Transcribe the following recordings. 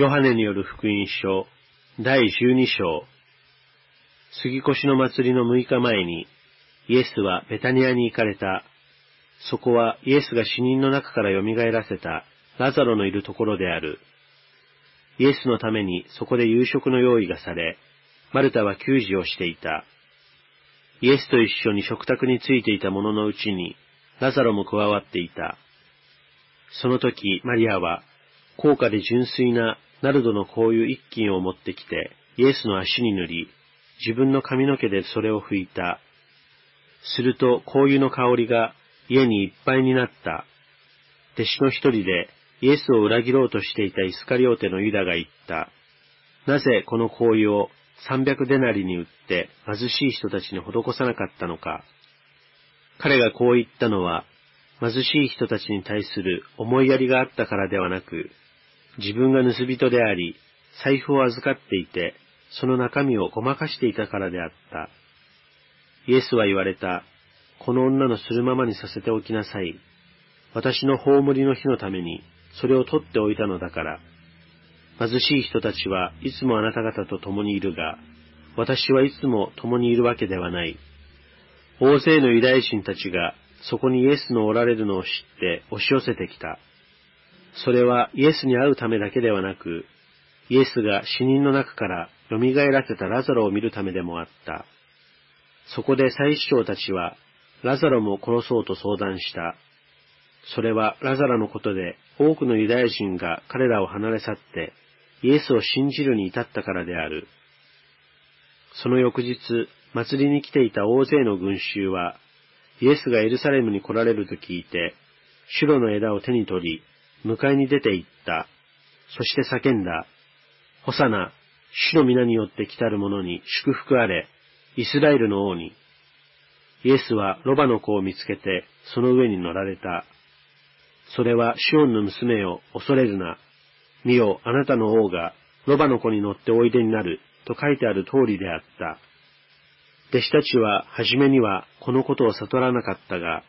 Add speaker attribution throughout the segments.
Speaker 1: ヨハネによる福音書、第12章。杉越の祭りの6日前に、イエスはベタニアに行かれた。そこはイエスが死人の中から蘇らせたラザロのいるところである。イエスのためにそこで夕食の用意がされ、マルタは給仕をしていた。イエスと一緒に食卓についていた者のうちに、ラザロも加わっていた。その時、マリアは、高価で純粋なナルドの香油一斤を持ってきて、イエスの足に塗り、自分の髪の毛でそれを拭いた。すると香油の香りが家にいっぱいになった。弟子の一人でイエスを裏切ろうとしていたイスカリオテのユダが言った。なぜこの香油を300デナリに売って貧しい人たちに施さなかったのか。彼がこう言ったのは、貧しい人たちに対する思いやりがあったからではなく、自分が盗人であり、財布を預かっていて、その中身をごまかしていたからであった。イエスは言われた。この女のするままにさせておきなさい。私の葬りの日のために、それを取っておいたのだから。貧しい人たちはいつもあなた方と共にいるが、私はいつも共にいるわけではない。大勢のユダヤ人たちがそこにイエスのおられるのを知って押し寄せてきた。それはイエスに会うためだけではなく、イエスが死人の中から蘇らせたラザロを見るためでもあった。そこで祭司長たちは、ラザロも殺そうと相談した。それはラザロのことで多くのユダヤ人が彼らを離れ去って、イエスを信じるに至ったからである。その翌日、祭りに来ていた大勢の群衆は、イエスがエルサレムに来られると聞いて、シュロの枝を手に取り、迎えに出て行った。そして叫んだ。ホサナ、主の皆によって来たる者に祝福あれ、イスラエルの王に。イエスはロバの子を見つけて、その上に乗られた。それはシオンの娘よ、恐れるな。見よ、あなたの王が、ロバの子に乗っておいでになる、と書いてある通りであった。弟子たちは、はじめには、このことを悟らなかったが、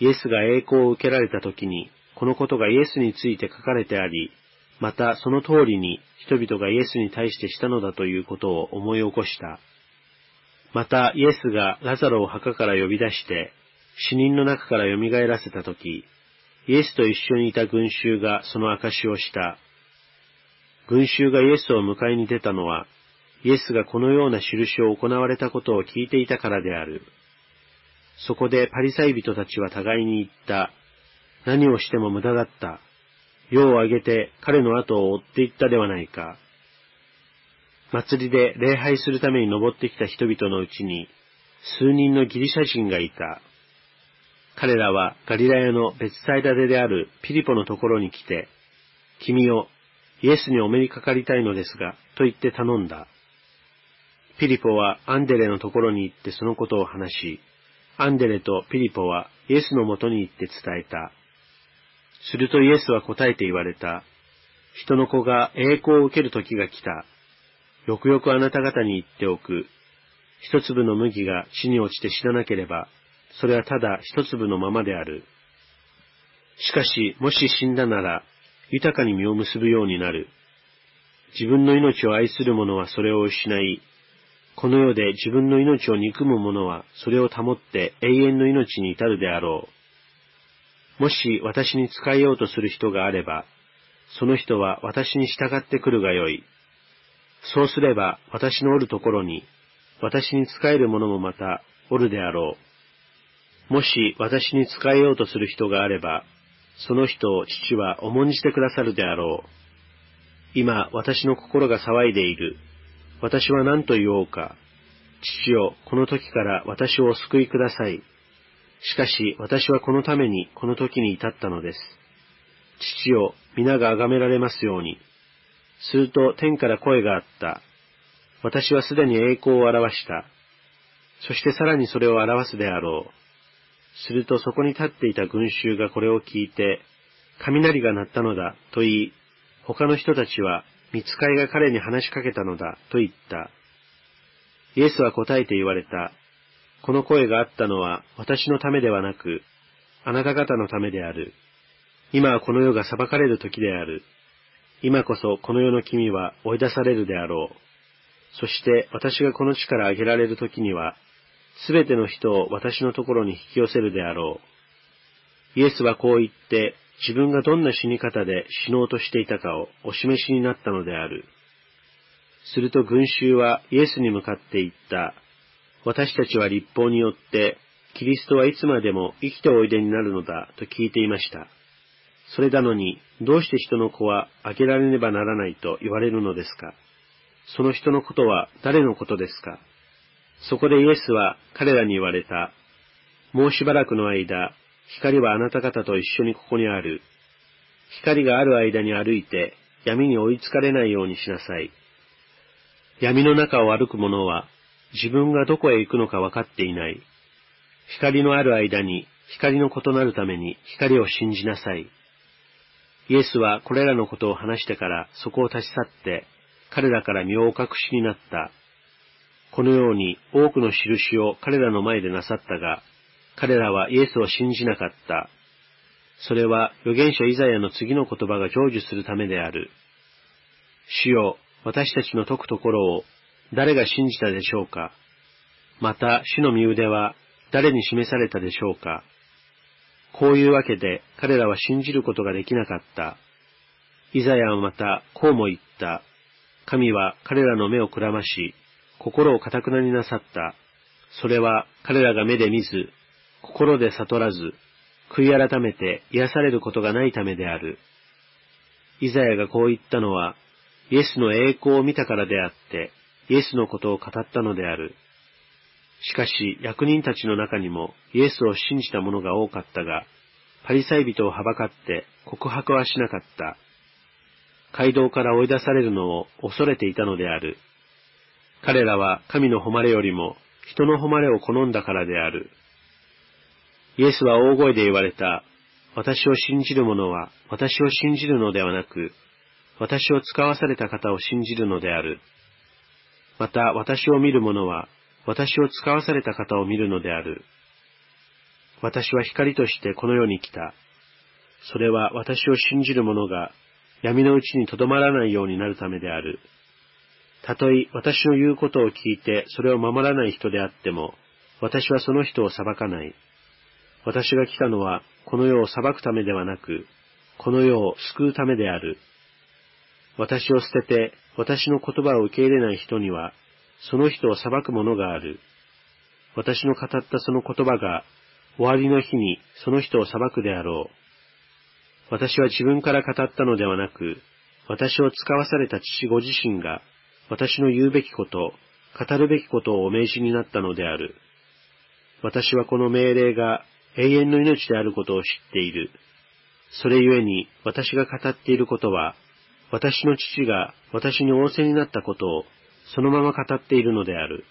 Speaker 1: イエスが栄光を受けられた時に、このことがイエスについて書かれてあり、またその通りに人々がイエスに対してしたのだということを思い起こした。またイエスがラザロを墓から呼び出して、死人の中から蘇らせたとき、イエスと一緒にいた群衆がその証をした。群衆がイエスを迎えに出たのは、イエスがこのような印を行われたことを聞いていたからである。そこでパリサイ人たちは互いに言った。何をしても無駄だった。世を挙げて彼の後を追っていったではないか。祭りで礼拝するために登ってきた人々のうちに、数人のギリシャ人がいた。彼らはガリラヤの別サイダデであるピリポのところに来て、君をイエスにお目にかかりたいのですが、と言って頼んだ。ピリポはアンデレのところに行ってそのことを話し、アンデレとピリポはイエスのもとに行って伝えた。するとイエスは答えて言われた。人の子が栄光を受ける時が来た。よくよくあなた方に言っておく。一粒の麦が地に落ちて死ななければ、それはただ一粒のままである。しかし、もし死んだなら、豊かに実を結ぶようになる。自分の命を愛する者はそれを失い、この世で自分の命を憎む者はそれを保って永遠の命に至るであろう。もし私に仕えようとする人があれば、その人は私に従ってくるがよい。そうすれば私のおるところに、私に仕える者もまたおるであろう。もし私に仕えようとする人があれば、その人を父は重んじてくださるであろう。今私の心が騒いでいる。私は何と言おうか。父よ、この時から私をお救いください。しかし私はこのためにこの時に至ったのです。父を皆が崇められますように。すると天から声があった。私はすでに栄光を表した。そしてさらにそれを表すであろう。するとそこに立っていた群衆がこれを聞いて、雷が鳴ったのだと言い、他の人たちは、見つかいが彼に話しかけたのだと言った。イエスは答えて言われた。この声があったのは私のためではなく、あなた方のためである。今はこの世が裁かれる時である。今こそこの世の君は追い出されるであろう。そして私がこの地から上げられる時には、すべての人を私のところに引き寄せるであろう。イエスはこう言って、自分がどんな死に方で死のうとしていたかをお示しになったのである。すると群衆はイエスに向かって言った。私たちは立法によって、キリストはいつまでも生きておいでになるのだと聞いていました。それなのに、どうして人の子はあげられねばならないと言われるのですか？その人のことは誰のことですか？そこでイエスは彼らに言われた。もうしばらくの間、光はあなた方と一緒にここにある。光がある間に歩いて闇に追いつかれないようにしなさい。闇の中を歩く者は自分がどこへ行くのか分かっていない。光のある間に光の異なるために光を信じなさい。イエスはこれらのことを話してからそこを立ち去って彼らから身をお隠しになった。このように多くの印を彼らの前でなさったが、彼らはイエスを信じなかった。それは預言者イザヤの次の言葉が成就するためである。主よ、私たちの解くところを誰が信じたでしょうか？また、主の身腕は誰に示されたでしょうか？こういうわけで彼らは信じることができなかった。イザヤはまたこうも言った。神は彼らの目をくらまし、心をかたくなになさった。それは彼らが目で見ず、心で悟らず、悔い改めて癒されることがないためである。イザヤがこう言ったのは、イエスの栄光を見たからであって、イエスのことを語ったのである。しかし、役人たちの中にもイエスを信じた者が多かったが、パリサイ人をはばかって告白はしなかった。街道から追い出されるのを恐れていたのである。彼らは神の誉れよりも人の誉れを好んだからである。イエスは大声で言われた。私を信じる者は私を信じるのではなく、私を使わされた方を信じるのである。また私を見る者は私を使わされた方を見るのである。私は光としてこの世に来た。それは私を信じる者が闇のうちにとどまらないようになるためである。たとえ私の言うことを聞いてそれを守らない人であっても、私はその人を裁かない。私が来たのはこの世を裁くためではなく、この世を救うためである。私を捨てて私の言葉を受け入れない人にはその人を裁くものがある。私の語ったその言葉が、終わりの日にその人を裁くであろう。私は自分から語ったのではなく、私を使わされた父ご自身が、私の言うべきこと、語るべきことをお命じになったのである。私はこの命令が永遠の命であることを知っている。それゆえに私が語っていることは、私の父が私に仰せになったことをそのまま語っているのである。